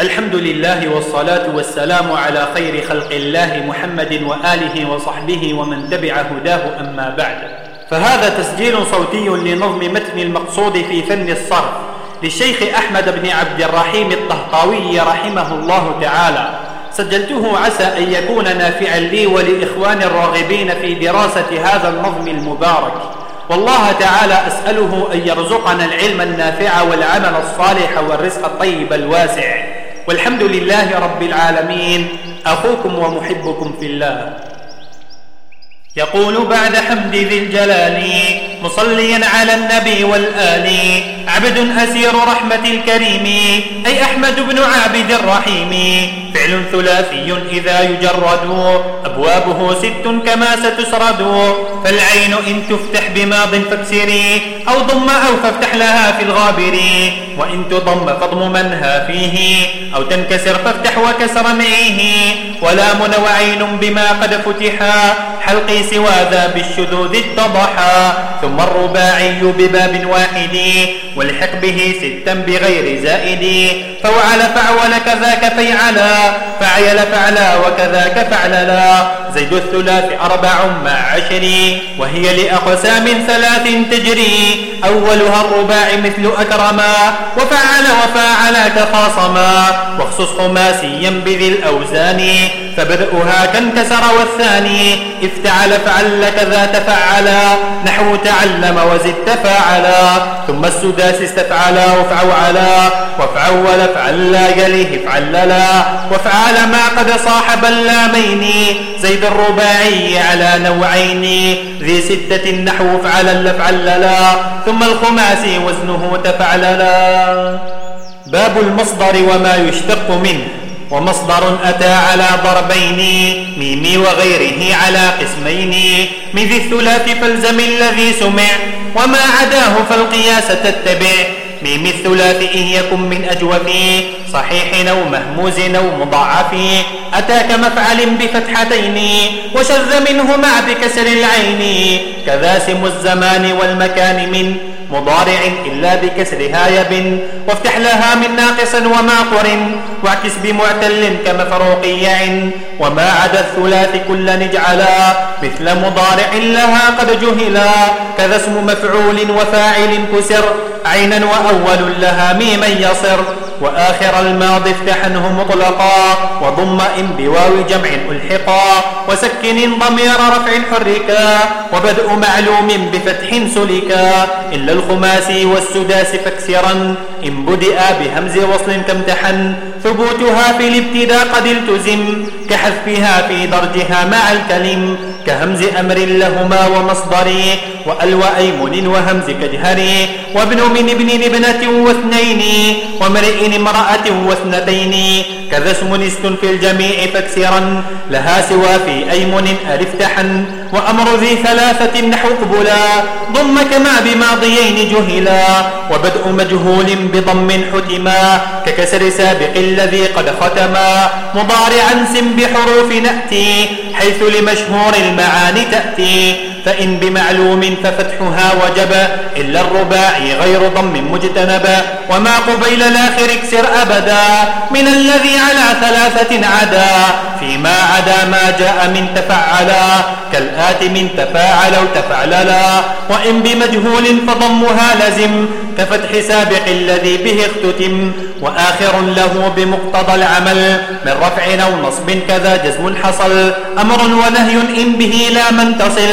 الحمد لله والصلاة والسلام على خير خلق الله محمد وآله وصحبه ومن تبع هداه أما بعد. فهذا تسجيل صوتي لنظم متن المقصود في فن الصرف للشيخ أحمد بن عبد الرحيم الطهطاوي رحمه الله تعالى. سجلته عسى أن يكون نافعا لي ولإخوان الراغبين في دراسة هذا النظم المبارك. والله تعالى أسأله أن يرزقنا العلم النافع والعمل الصالح والرزق الطيب الواسع. والحمد لله رب العالمين. أخوكم ومحبكم في الله. يقول بعد حمد ذي الجلال مصليا على النبي والآل عبد أسير رحمة الكريم أي أحمد بن عابد الرحيم. فعل ثلاثي إذا يجرد. أبوابه ست كما ستسرد. فالعين إن تفتح بماض فاكسري أو ضم أو فافتح لها في الغابر. وإن تضم فضم منها فيه. أو تنكسر فافتح وكسر معيه. ولام وعين بما قد فتحا حلقي سوى ذا بالشذوذ اتضحا ثم الرباعي بباب واحد. والحق به ستا بغير زائد. فوعل فعول كذاك فيعلا. فعيل فعلا وكذاك فعللا. زيد الثلاث أربع مع عشر وهي لأقسام ثلاث تجري. أولها الرباع مثل أكرما وفعل وفاعل كخاصما واخصص خماسيا بذي الأوزان. فبدأها كانكسر والثاني. افتعل فعل كذا تفعلا نحو تعلم وزد تفاعلا ثم السداس استفعلا وفعوعلا وفعول فعلا يليه فعللا وفعل ما قد صاحب اللامين. زيد الرباعي على نوعين. ذي ستة نحو فعلا لفعللا ثم الخماسي وزنه تفعللا باب المصدر وما يشتق منه. ومصدر أتى على ضربين ميم وغيره على قسمين. من ذي الثلاث فالزم الذي سمع وما عداه فالقياس تتبع. ميم الثلاث إن يكن من أجوف صحيح أو مهموز أو مضاعف. أتاك مفعل بفتحتين وشذ منه مع بكسر العين كذا سم الزمان والمكان من مضارع إلا بكسرها يب وافتح لها من ناقص وما قرن واعكس بمعتل كمفروقيع وما عدا الثلاث كل نجعلا مثل مضارع لها قد جهلا كذا اسم مفعول وفاعل كسر عينا وأول لها ميما يصر وآخر الماضي افتحنه مطلقا وضم بواو جمع ألحقا وسكن ضمير رفع حركا وبدء معلوم بفتح سلكا إلا الخماسي والسداس فاكسرا إن بدأ بهمز وصل كامتحن ثبوتها في الابتداء قد التزم كحذفها في درجها مع الكلم كهمز أمر لهما ومصدري وأل وأيمن وهمز كجهري وابن من ابن ابنة واثنين وامرئ امرأة واثنتين كذا اسم است في الجميع فاكسرا لها سوى في أيمن ألف تحن وأمر ذي ثلاثة نحو قبلا ضم كما بماضيين جهلا وبدء مجهول بضم حتما ككسر سابق الذي قد ختما مضارعا سم بحروف نأتي حيث لمشهور المعاني تأتي. فإن بمعلوم ففتحها وجب إلا الرباعي غير ضم مجتنب. وما قبيل الآخر اكسر أبدا من الذي على ثلاثة عدا. فيما عدا ما جاء من تفعلا كالآت من تفاعل أو تفعللا. وإن بمجهول فضمها لزم كفتح سابق الذي به اختتم وآخر له بمقتضى العمل من رفع أو نصب كذا جزم حصل أمر ونهي إن به لا من تصل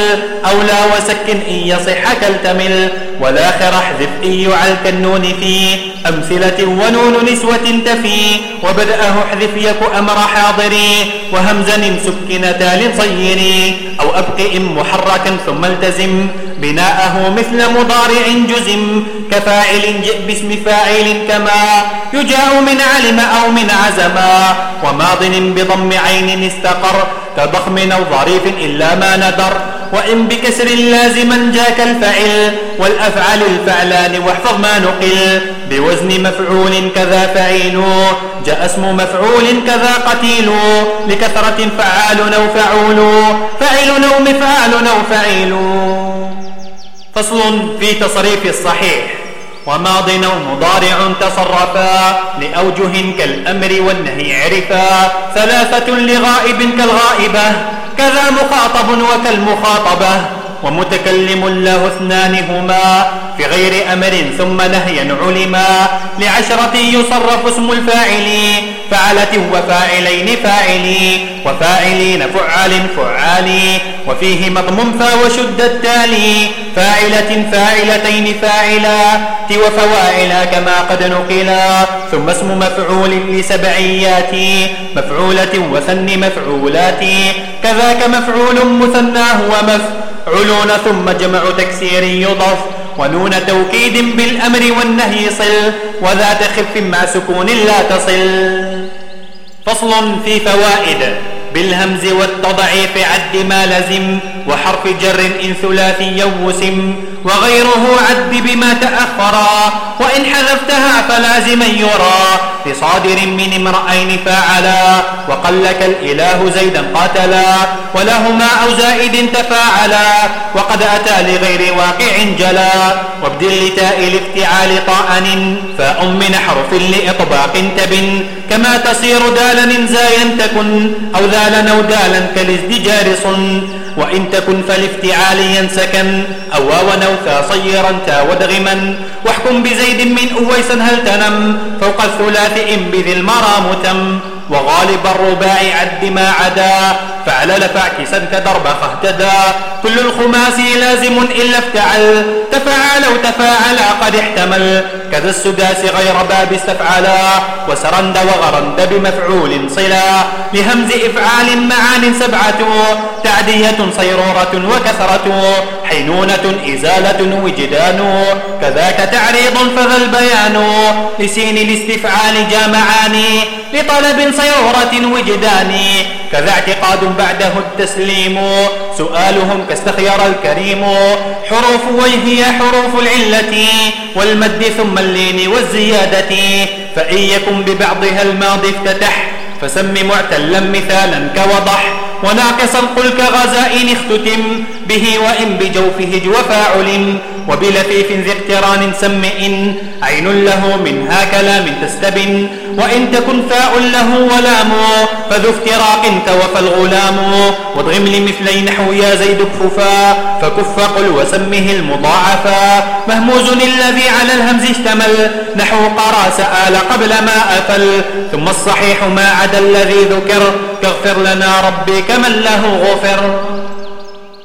أو لا وسك إن يصح كالتمل. والآخر احذف إن يعل كالنون في أمثلة ونون نسوة تفي وبدأه احذف يك أمر حاضري وهمزا سكنتا لصيري أو أبق محركا ثم التزم بناءه مثل مضارع جزم كفاعل جئ باسم فاعل كما يجاء من علم أو من عزما وماض بضم عين استقر كضخم أو ظريف إلا ما ندر وإن بكسر لازما جاك الفعل والأفعال الفعلان واحفظ ما نقل بوزن مفعول كذا فعيل جاء اسم مفعول كذا قتيل لكثرة فعال أو فعول فعل أو مفعال أو فعيل فصل في تصريف الصحيح وماض أو مضارع تصرفا لأوجه كالأمر والنهي عرفا ثلاثة لغائب كالغائبة كذا مخاطب وكالمخاطبة ومتكلم له اثنان هما. في غير أمر ثم نهيا علما لعشرة يصرف اسم الفاعل فعلة وفاعلين فاعلي وفاعلين فعال فعالي وفيه مضمم فا وشد التالي فاعلة فاعلتين فاعلا وفواعلا كما قد نقلا ثم اسم مفعول لسبعيات مفعولة وثن مفعولات كذاك مفعول مثناه ومفعولون ثم جمع تكسير يضف ونون توكيد بالأمر والنهي صل وذات خف مع سكون لا تصل. فصل في فوائد بالهمز والتضعيف عد ما لزم وحرف جر إن ثلاثي وسم وغيره عد بما تأخرا وإن حذفتها فلازما يرى. لصادر من امرأين فاعلا وقلك الإله زيدا قاتلا ولهما أو زائد تفاعلا وقد أتى لغير واقع جلا. وابدل لتاء الافتعال طاءن فاء من حرف لإطباق تبن. كما تصير دالا زايا تكن أو ذالا أو دالا كالازدجار صن. وإن تكن فالافتعال ينسكن أو واو نوثا صيرا تا ودغما. واحكم بزيد من أويس هل تنم فوق الثلاث إن بذي المرام تم. وغالب الرباع عد ما عدا. فعلل فاعكسا كدرب فاهتدى. كل الخماس لازم إلا افتعل. تفاعل وتفاعل قد احتمل. كذا السداس غير باب استفعلا وسرند وغرند بمفعول صلا. لهمز إفعال معان سبعة. تعدية صيرورة وكثرة حينونة إزالة وجدان. كذاك تعريض فذا البيان. لسين الاستفعال جامعان. لطلب صيرورة وجدان. كذا اعتقاد بعده التسليم. سؤالهم كاستخير الكريم. حروف وهي حروف العلة والمد ثم اللين والزيادة. فإن يكن ببعضها الماضي افتتح فسم معتلا مثالا كوضح. وناقصا قل كغزائن اختتم به وإن بجوفه جوفاعل. وبلفيف ذي اقتران سم إن. عين له منها كلام تستبن. وإن تكن فاء له ولام. فذو افتراق توفى الغلام. واضغم لمثلي نحو يا زيد كففا فكف قل وسمه المضاعفا. مهموز الذي على الهمز اشتمل. نحو قرى سآل قبل ما أفل. ثم الصحيح ما عدا الذي ذكر. كاغفر لنا ربي كمن له غفر.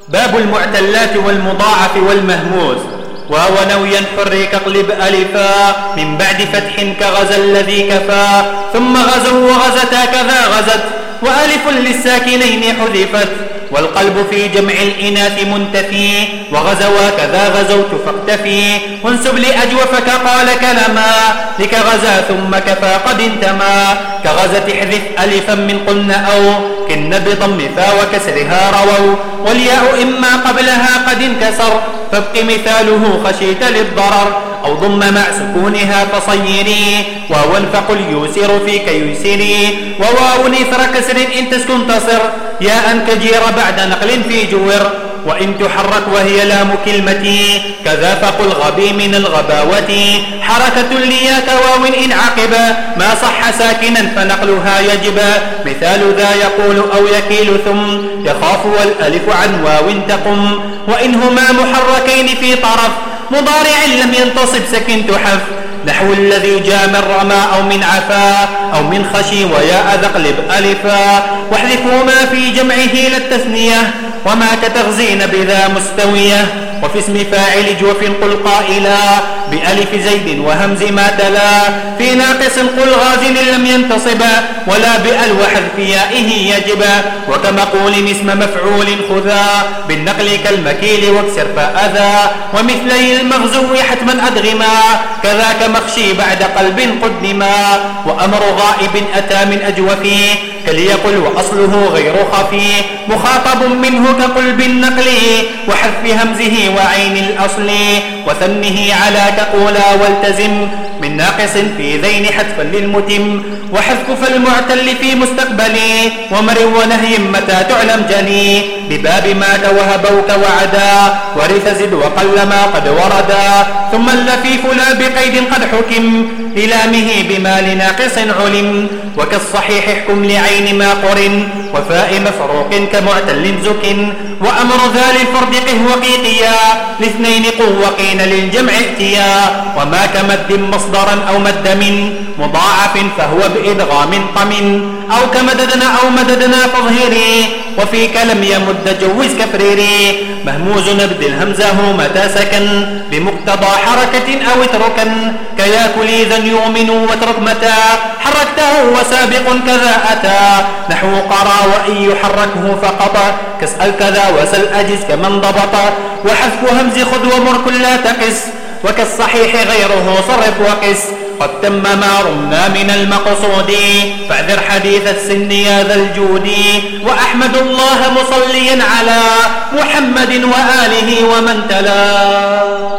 باب المعتلات والمضاعف والمهموز واو نويا حرك اقلب ألفا من بعد فتح كغزا الذي كفى ثم غزوا وغزتا كذا غزت وألف للساكنين حذفت. والقلب في جمع الإناث منتفي وغزوا كذا غزوت فاقتفي. وانسب لأجوفك قال كلما لك غزا ثم كفى قد انتمى كغزة احذف ألفا من قلنا أو كن بضم فا وكسرها رووا. والياء إما قبلها قد انكسر فابق مثاله خشيت للضرر. أو ضم مع سكونها فصير. واوا فقل يوسر فيك يسري. وواو إثر كسر إن تسكن تصر. ياء كجير بعد نقل في جور وإن تحرك وهي لام كلمتي كذا فقل غبي من الغباوة. حركة لياك واو إن عقب ما صح ساكنا فنقلها يجب. مثال ذا يقول أو يكيل ثم يخاف والألف عن واو تقم. وإنهما محركين في طرف مضارع لم ينتصب سكن تحف. نحو الذي جاء من رمى أو من عفا أو من خشي ويا ذا اقلب ألفا. واحذفوا ما في جمعه للتثنية وما كتغزين بذا مستوية. وفي اسم فاعل جوف قل قائلا بألف زيد وهمز ما تلا. في ناقص قل غازل لم ينتصب ولا بأل وحذف يائه يجب. وكمقول اسم مفعول خذا. بالنقل كالمكيل واكسر فأذى. ومثلي المغزو حتما أدغما. كذاك مخشي بعد قلب قدما وأمر غائب أتى من أجوفه كليقل وأصله غير خفي. مخاطب منه كقل بالنقل وحذف همزه وعين الأصل. وثنه على تقولا والتزم من ناقص في ذين حتفا للمتم وحذف فالمعتل في مستقبل ومر ونهي متى تعلم جني بباب ما توهبوك وعدا ورث زد وقل ما قد وردا ثم اللفيف لا بقيد قد حكم للامه بما لناقص علم وكالصحيح احكم لعين ما قرن وفاء مفروق كمعتل زك وأمر ذا للفرد قه وقيقيا لاثنين قوقين للجمع ائتيا. وما كمد مصدرا أو مد من مضاعف فهو بإدغام طم أو كمددنا أو مددنا فظهري وفيك لم يمد جوز كفريري. مهموز نبدل همزه متى سكن بمقتضى حركة أو اتركا كياكل إذا يؤمن واترك متى حركته وسابق كذا أتى. نحو قرى وإن يحركه فقط كاسأل كذا وسل أجز كمن ضبط وحذف همز خذ ومر كل تقس وكالصحيح غيره صرف وقس قد تم ما رمنا من المقصود فاعذر حديث السن يا ذا الجود وأحمد الله مصليا على محمد وآله ومن تلا